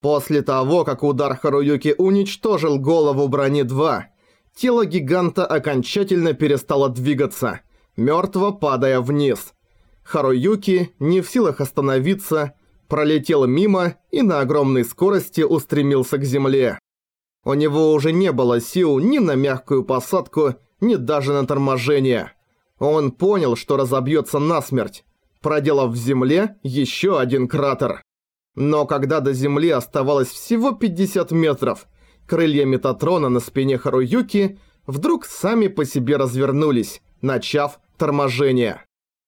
После того, как удар Харуюки уничтожил голову Брони-2, тело гиганта окончательно перестало двигаться, мертво падая вниз. Харуюки, не в силах остановиться, пролетел мимо и на огромной скорости устремился к земле. У него уже не было сил ни на мягкую посадку, ни даже на торможение. Он понял, что разобьется насмерть, проделав в земле еще один кратер. Но когда до земли оставалось всего 50 метров, крылья Метатрона на спине Харуюки вдруг сами по себе развернулись, начав торможение.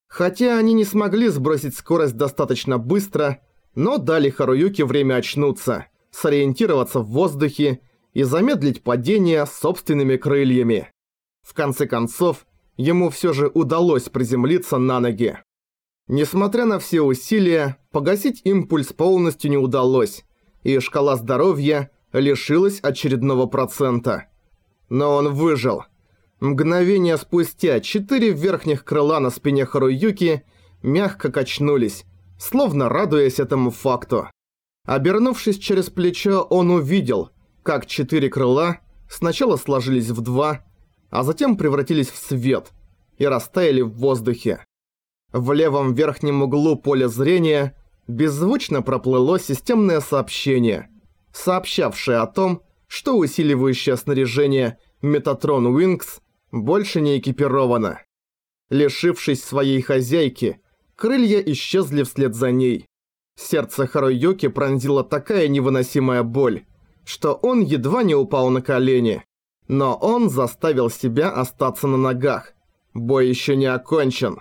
Хотя они не смогли сбросить скорость достаточно быстро, но дали Харуюке время очнуться, сориентироваться в воздухе и замедлить падение собственными крыльями. В конце концов, ему все же удалось приземлиться на ноги. Несмотря на все усилия, погасить импульс полностью не удалось, и шкала здоровья лишилась очередного процента. Но он выжил. Мгновение спустя четыре верхних крыла на спине Харуюки мягко качнулись, словно радуясь этому факту. Обернувшись через плечо, он увидел, как четыре крыла сначала сложились в два, а затем превратились в свет и растаяли в воздухе. В левом верхнем углу поля зрения беззвучно проплыло системное сообщение, сообщавшее о том, что усиливающее снаряжение Метатрон Wings больше не экипировано. Лишившись своей хозяйки, крылья исчезли вслед за ней. Сердце Харуюки пронзила такая невыносимая боль, что он едва не упал на колени. Но он заставил себя остаться на ногах. Бой еще не окончен.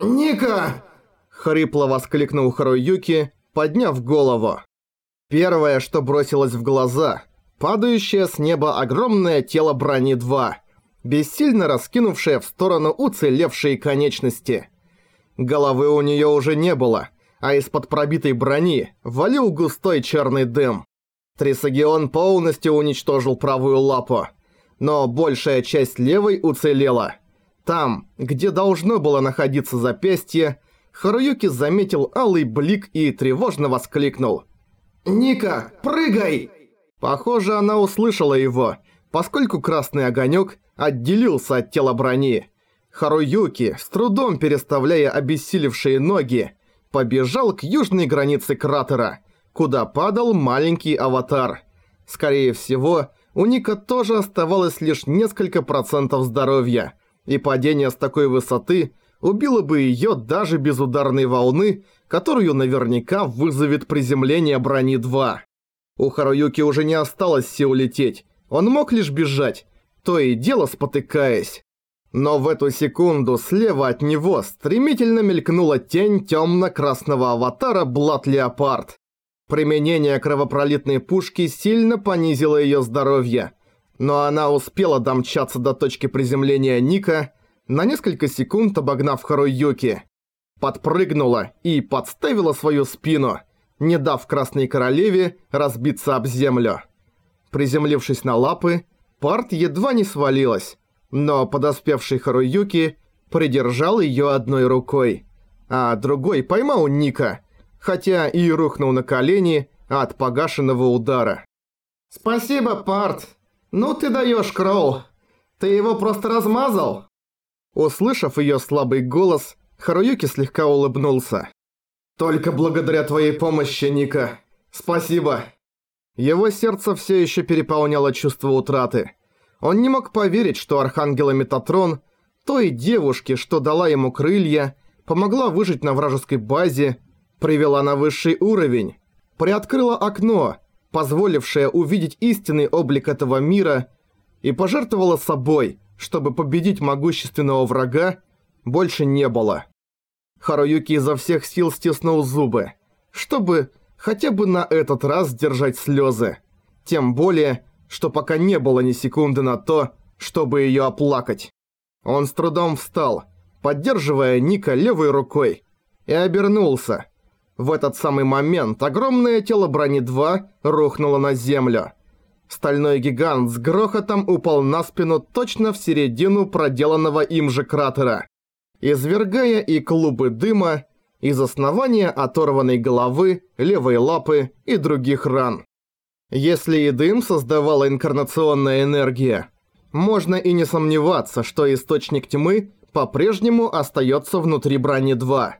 «Ника!» – хрипло воскликнул Харуюки, подняв голову. Первое, что бросилось в глаза – падающее с неба огромное тело Брони-2, бессильно раскинувшее в сторону уцелевшие конечности. Головы у нее уже не было, а из-под пробитой брони валил густой черный дым. Трисагион полностью уничтожил правую лапу, но большая часть левой уцелела – там, где должно было находиться запястье, Харуюки заметил алый блик и тревожно воскликнул. «Ника, прыгай!» Похоже, она услышала его, поскольку красный огонек отделился от тела брони. Харуюки, с трудом переставляя обессилевшие ноги, побежал к южной границе кратера, куда падал маленький аватар. Скорее всего, у Ника тоже оставалось лишь несколько процентов здоровья – и падение с такой высоты убило бы её даже без ударной волны, которую наверняка вызовет приземление брони-2. У Харуюки уже не осталось сил лететь, он мог лишь бежать, то и дело спотыкаясь. Но в эту секунду слева от него стремительно мелькнула тень тёмно-красного аватара Блад Леопард. Применение кровопролитной пушки сильно понизило её здоровье, но она успела домчаться до точки приземления Ника, на несколько секунд обогнав Харуюки. Подпрыгнула и подставила свою спину, не дав Красной Королеве разбиться об землю. Приземлившись на лапы, Парт едва не свалилась, но подоспевший Харуюки придержал ее одной рукой, а другой поймал Ника, хотя и рухнул на колени от погашенного удара. «Спасибо, Парт!» «Ну ты даешь, Кроу! Ты его просто размазал!» Услышав ее слабый голос, Харуюки слегка улыбнулся. «Только благодаря твоей помощи, Ника. Спасибо!» Его сердце все еще переполняло чувство утраты. Он не мог поверить, что Архангела Метатрон, той девушке, что дала ему крылья, помогла выжить на вражеской базе, привела на высший уровень, приоткрыла окно, позволившая увидеть истинный облик этого мира, и пожертвовала собой, чтобы победить могущественного врага, больше не было. Харуюки изо всех сил стиснул зубы, чтобы хотя бы на этот раз сдержать слезы. Тем более, что пока не было ни секунды на то, чтобы ее оплакать. Он с трудом встал, поддерживая Ника левой рукой, и обернулся, в этот самый момент огромное тело Брони-2 рухнуло на землю. Стальной гигант с грохотом упал на спину точно в середину проделанного им же кратера, извергая и клубы дыма из основания оторванной головы, левой лапы и других ран. Если и дым создавала инкарнационная энергия, можно и не сомневаться, что источник тьмы по-прежнему остается внутри брони 2.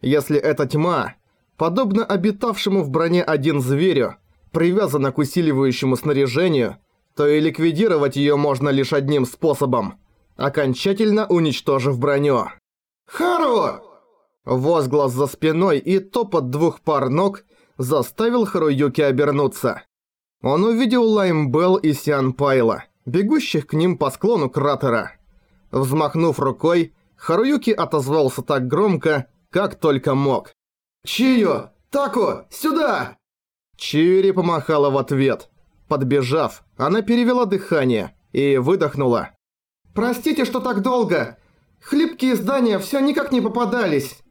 Если эта тьма, подобно обитавшему в броне один зверю, привязана к усиливающему снаряжению, то и ликвидировать ее можно лишь одним способом – окончательно уничтожив броню. «Хару!» Возглас за спиной и топот двух пар ног заставил Харуюки обернуться. Он увидел Лаймбелл и Сиан Пайла, бегущих к ним по склону кратера. Взмахнув рукой, Харуюки отозвался так громко, как только мог. «Чио! Тако! Сюда!» Чиури помахала в ответ. Подбежав, она перевела дыхание и выдохнула. «Простите, что так долго. Хлипкие здания все никак не попадались».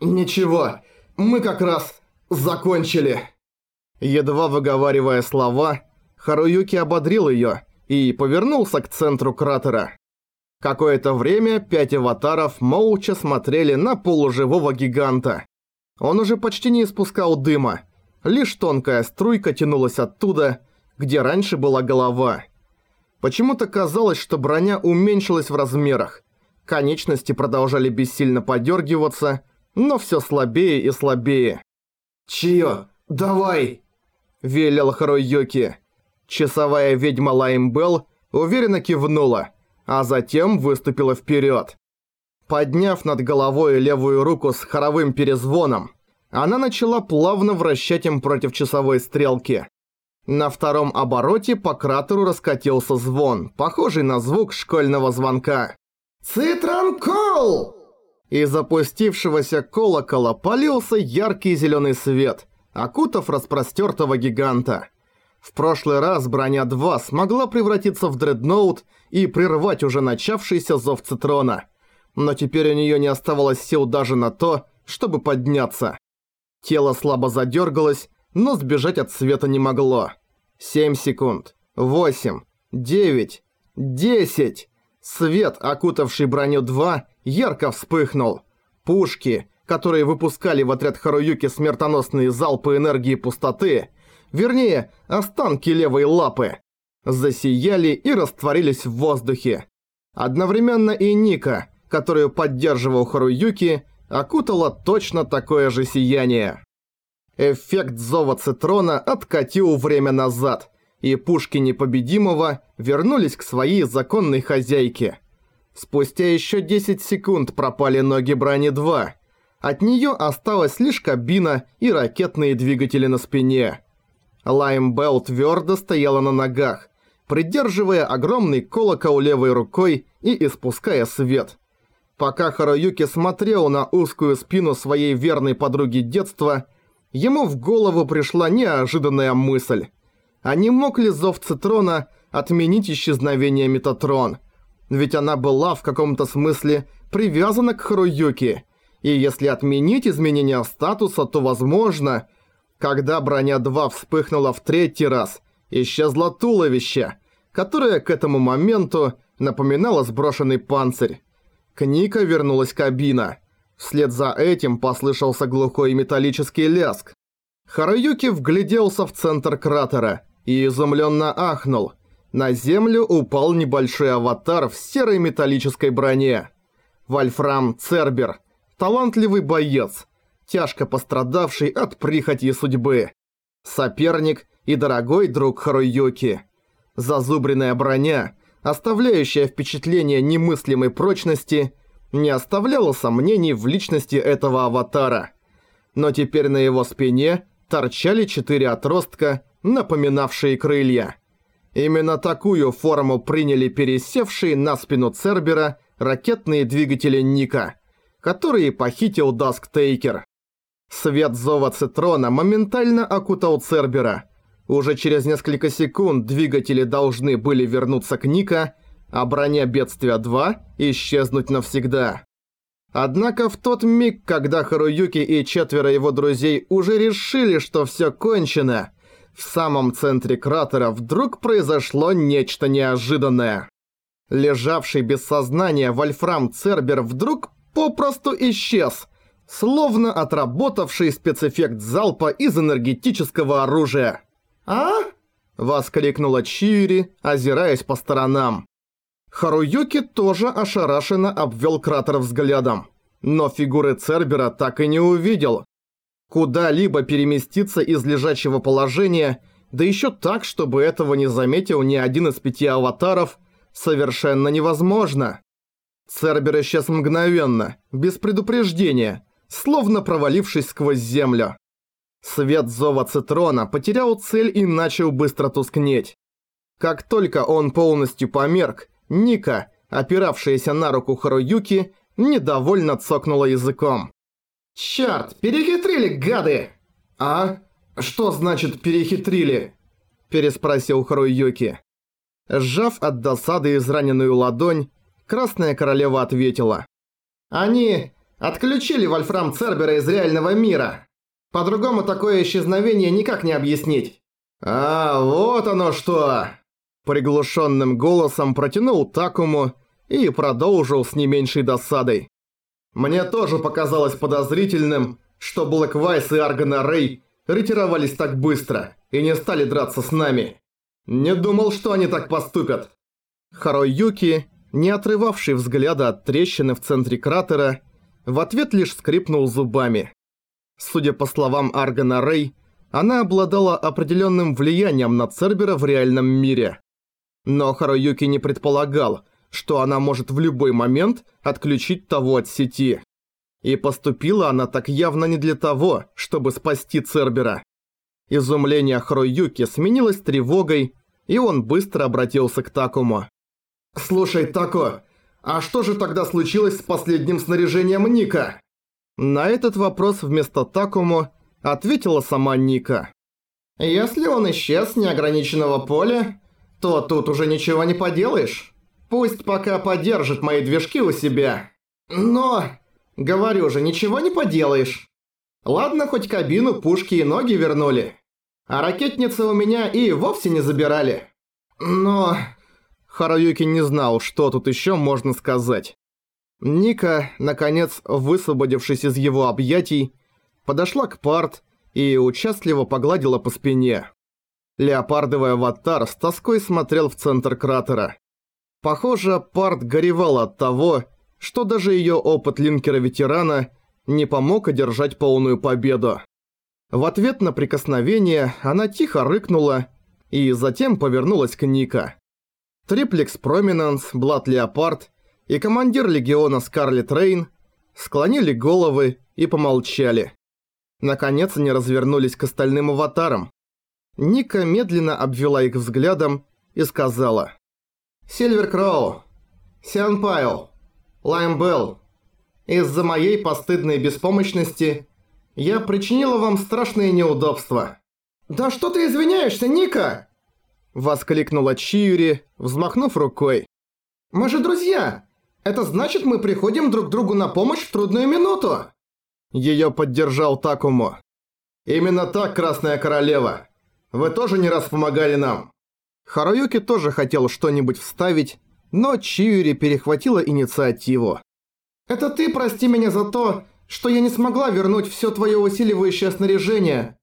«Ничего, мы как раз закончили». Едва выговаривая слова, Харуюки ободрил её и повернулся к центру кратера. Какое-то время пять аватаров молча смотрели на полуживого гиганта. Он уже почти не испускал дыма, лишь тонкая струйка тянулась оттуда, где раньше была голова. Почему-то казалось, что броня уменьшилась в размерах. Конечности продолжали бессильно подергиваться, но всё слабее и слабее. «Чио, давай!» – велел Харуюки. Часовая ведьма Лаймбелл уверенно кивнула, а затем выступила вперед. Подняв над головой левую руку с хоровым перезвоном, она начала плавно вращать им против часовой стрелки. На втором обороте по кратеру раскатился звон, похожий на звук школьного звонка. «Цитранкол!» Из запустившегося колокола полился яркий зеленый свет, окутав распростертого гиганта. В прошлый раз броня 2 смогла превратиться в дредноут и прервать уже начавшийся зов Цитрона. Но теперь у нее не оставалось сил даже на то, чтобы подняться. Тело слабо задергалось, но сбежать от света не могло. 7 секунд. 8. 9. 10. Свет, окутавший броню 2, ярко вспыхнул. Пушки, которые выпускали в отряд Харуюки смертоносные залпы энергии пустоты, вернее, останки левой лапы, засияли и растворились в воздухе. Одновременно и Ника, которую поддерживал Харуюки, окутало точно такое же сияние. Эффект зова Цитрона откатил время назад, и пушки непобедимого вернулись к своей законной хозяйке. Спустя еще 10 секунд пропали ноги Брони-2. От нее осталась лишь кабина и ракетные двигатели на спине. Лайм Белл твердо стояла на ногах, придерживая огромный колокол левой рукой и испуская свет. Пока Харуюки смотрел на узкую спину своей верной подруги детства, ему в голову пришла неожиданная мысль. А не мог ли зов Цитрона отменить исчезновение Метатрон? Ведь она была в каком-то смысле привязана к Харуюки. И если отменить изменение статуса, то возможно... Когда броня 2 вспыхнула в третий раз, исчезло туловище, которое к этому моменту напоминало сброшенный панцирь. К Ника вернулась кабина. Вслед за этим послышался глухой металлический лязг. Харуюки вгляделся в центр кратера и изумленно ахнул. На землю упал небольшой аватар в серой металлической броне. Вольфрам Цербер, талантливый боец, тяжко пострадавший от прихоти судьбы. Соперник и дорогой друг Харуюки. Зазубренная броня оставляющая впечатление немыслимой прочности, не оставляла сомнений в личности этого аватара. Но теперь на его спине торчали четыре отростка, напоминавшие крылья. Именно такую форму приняли пересевшие на спину Цербера ракетные двигатели Ника, которые похитил Дасктейкер. Свет зова Цитрона моментально окутал Цербера – уже через несколько секунд двигатели должны были вернуться к Ника, а броня Бедствия 2 исчезнуть навсегда. Однако в тот миг, когда Харуюки и четверо его друзей уже решили, что все кончено, в самом центре кратера вдруг произошло нечто неожиданное. Лежавший без сознания Вольфрам Цербер вдруг попросту исчез, словно отработавший спецэффект залпа из энергетического оружия. «А?» Воскликнула Чиури, озираясь по сторонам. Харуюки тоже ошарашенно обвел кратер взглядом. Но фигуры Цербера так и не увидел. Куда-либо переместиться из лежачего положения, да еще так, чтобы этого не заметил ни один из пяти аватаров, совершенно невозможно. Цербер исчез мгновенно, без предупреждения, словно провалившись сквозь землю. Свет зова Цитрона потерял цель и начал быстро тускнеть. Как только он полностью померк, Ника, опиравшаяся на руку Харуюки, недовольно цокнула языком. «Чёрт, перехитрили, гады!» «А? Что значит перехитрили?» переспросил Харуюки. Сжав от досады израненную ладонь, Красная Королева ответила. «Они отключили Вольфрам Цербера из реального мира. По-другому такое исчезновение никак не объяснить». «А, вот оно что!» Приглушенным голосом протянул Такому и продолжил с не меньшей досадой. «Мне тоже показалось подозрительным, что Блэквайс и Аргана Рэй ретировались так быстро и не стали драться с нами. Не думал, что они так поступят». Харой Юки, не отрывавший взгляда от трещины в центре кратера, в ответ лишь скрипнул зубами. Судя по словам Аргана Рэй, она обладала определенным влиянием на Цербера в реальном мире. Но Харуюки не предполагал, что она может в любой момент отключить того от сети. И поступила она так явно не для того, чтобы спасти Цербера. Изумление Харуюки сменилось тревогой, и он быстро обратился к Такому. «Слушай, Тако, а что же тогда случилось с последним снаряжением Ника?» На этот вопрос вместо Такому ответила сама Ника. «Если он исчез с неограниченного поля, то тут уже ничего не поделаешь. Пусть пока подержит мои движки у себя. Но, говорю же, ничего не поделаешь. Ладно, хоть кабину, пушки и ноги вернули. А ракетницы у меня и вовсе не забирали. Но... Харуюки не знал, что тут еще можно сказать. Ника, наконец, высвободившись из его объятий, подошла к Парт и участливо погладила по спине. Леопардовый аватар с тоской смотрел в центр кратера. Похоже, Парт горевал от того, что даже её опыт линкера-ветерана не помог одержать полную победу. В ответ на прикосновение она тихо рыкнула и затем повернулась к Ника. Триплекс Проминанс, Блад Леопард и командир легиона Скарлет Рейн склонили головы и помолчали. Наконец они развернулись к остальным аватарам. Ника медленно обвела их взглядом и сказала. «Сильвер Кроу, Сиан Пайл, Лайм Белл, из-за моей постыдной беспомощности я причинила вам страшные неудобства». «Да что ты извиняешься, Ника?» Воскликнула Чиури, взмахнув рукой. «Мы же друзья! Это значит, мы приходим друг другу на помощь в трудную минуту!» Её поддержал Такому. «Именно так, Красная Королева. Вы тоже не раз помогали нам». Харуюки тоже хотел что-нибудь вставить, но Чиури перехватила инициативу. «Это ты прости меня за то, что я не смогла вернуть всё твоё усиливающее снаряжение.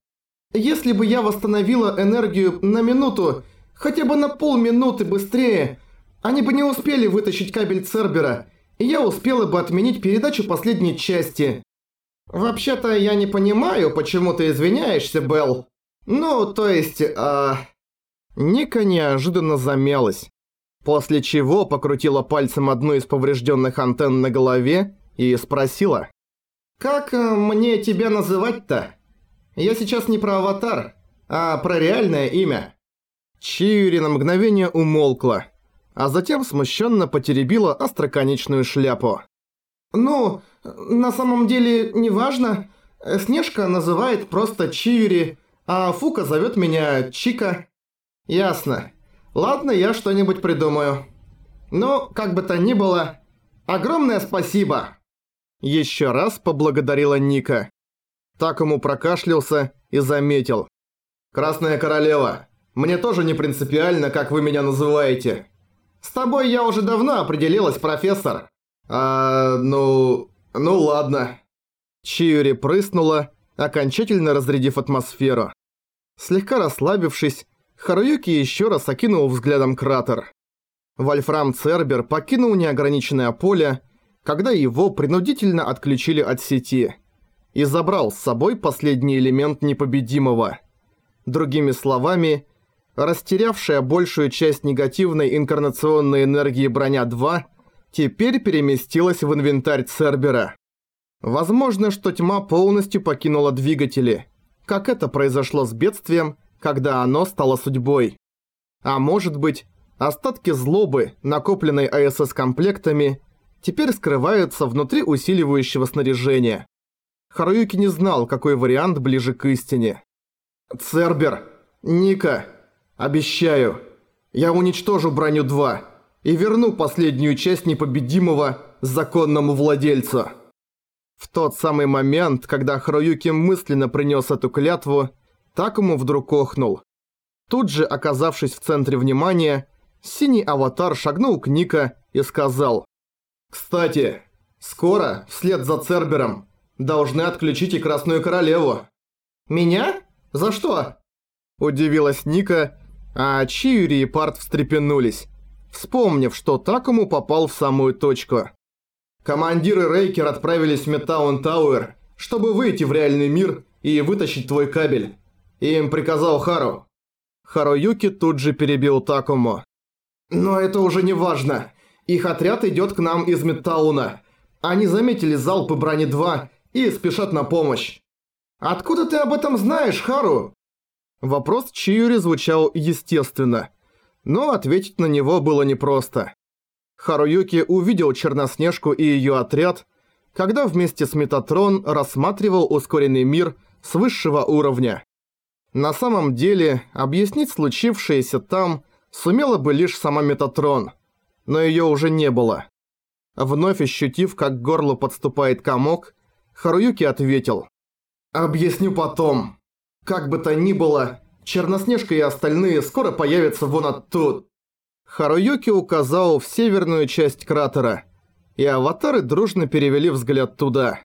Если бы я восстановила энергию на минуту, хотя бы на полминуты быстрее, они бы не успели вытащить кабель Цербера, и я успела бы отменить передачу последней части. Вообще-то я не понимаю, почему ты извиняешься, Белл. Ну, то есть, а... Ника неожиданно замялась. После чего покрутила пальцем одну из поврежденных антенн на голове и спросила. «Как э, мне тебя называть-то? Я сейчас не про аватар, а про реальное имя». Чиури на мгновение умолкла, а затем смущенно потеребила остроконечную шляпу. «Ну, на самом деле, неважно. Снежка называет просто Чиури, а Фука зовет меня Чика. Ясно. Ладно, я что-нибудь придумаю. Ну, как бы то ни было, огромное спасибо. Еще раз поблагодарила Ника. Так ему прокашлялся и заметил. «Красная королева, мне тоже не принципиально, как вы меня называете. С тобой я уже давно определилась, профессор». «А, ну... ну ладно». Чиури прыснула, окончательно разрядив атмосферу. Слегка расслабившись, Харуюки еще раз окинул взглядом кратер. Вольфрам Цербер покинул неограниченное поле, когда его принудительно отключили от сети и забрал с собой последний элемент непобедимого. Другими словами, растерявшая большую часть негативной инкарнационной энергии броня-2 теперь переместилась в инвентарь Цербера. Возможно, что тьма полностью покинула двигатели, как это произошло с бедствием, когда оно стало судьбой. А может быть, остатки злобы, накопленной АСС-комплектами, теперь скрываются внутри усиливающего снаряжения. Харуюки не знал, какой вариант ближе к истине. «Цербер! Ника! Обещаю! Я уничтожу броню 2 и верну последнюю часть непобедимого законному владельцу!» В тот самый момент, когда Харуюки мысленно принес эту клятву, Такому вдруг охнул. Тут же, оказавшись в центре внимания, синий аватар шагнул к Ника и сказал «Кстати, скоро, вслед за Цербером, должны отключить и Красную Королеву». «Меня? За что?» Удивилась Ника, а Чиури и Парт встрепенулись, вспомнив, что Такому попал в самую точку. Командиры Рейкер отправились в Метаун Тауэр, чтобы выйти в реальный мир и вытащить твой кабель. Им приказал Хару. Харуюки тут же перебил Такому. «Но это уже не важно. Их отряд идет к нам из Метауна. Они заметили залпы Брони-2 и спешат на помощь. Откуда ты об этом знаешь, Хару?» Вопрос Чиури звучал естественно, но ответить на него было непросто. Харуюки увидел Черноснежку и ее отряд, когда вместе с Метатрон рассматривал ускоренный мир с высшего уровня. На самом деле, объяснить случившееся там сумела бы лишь сама Метатрон, но ее уже не было. Вновь ощутив, как к горлу подступает комок, Харуюки ответил. «Объясню потом. Как бы то ни было, Черноснежка и остальные скоро появятся вон оттуда». Харуюки указал в северную часть кратера, и аватары дружно перевели взгляд туда.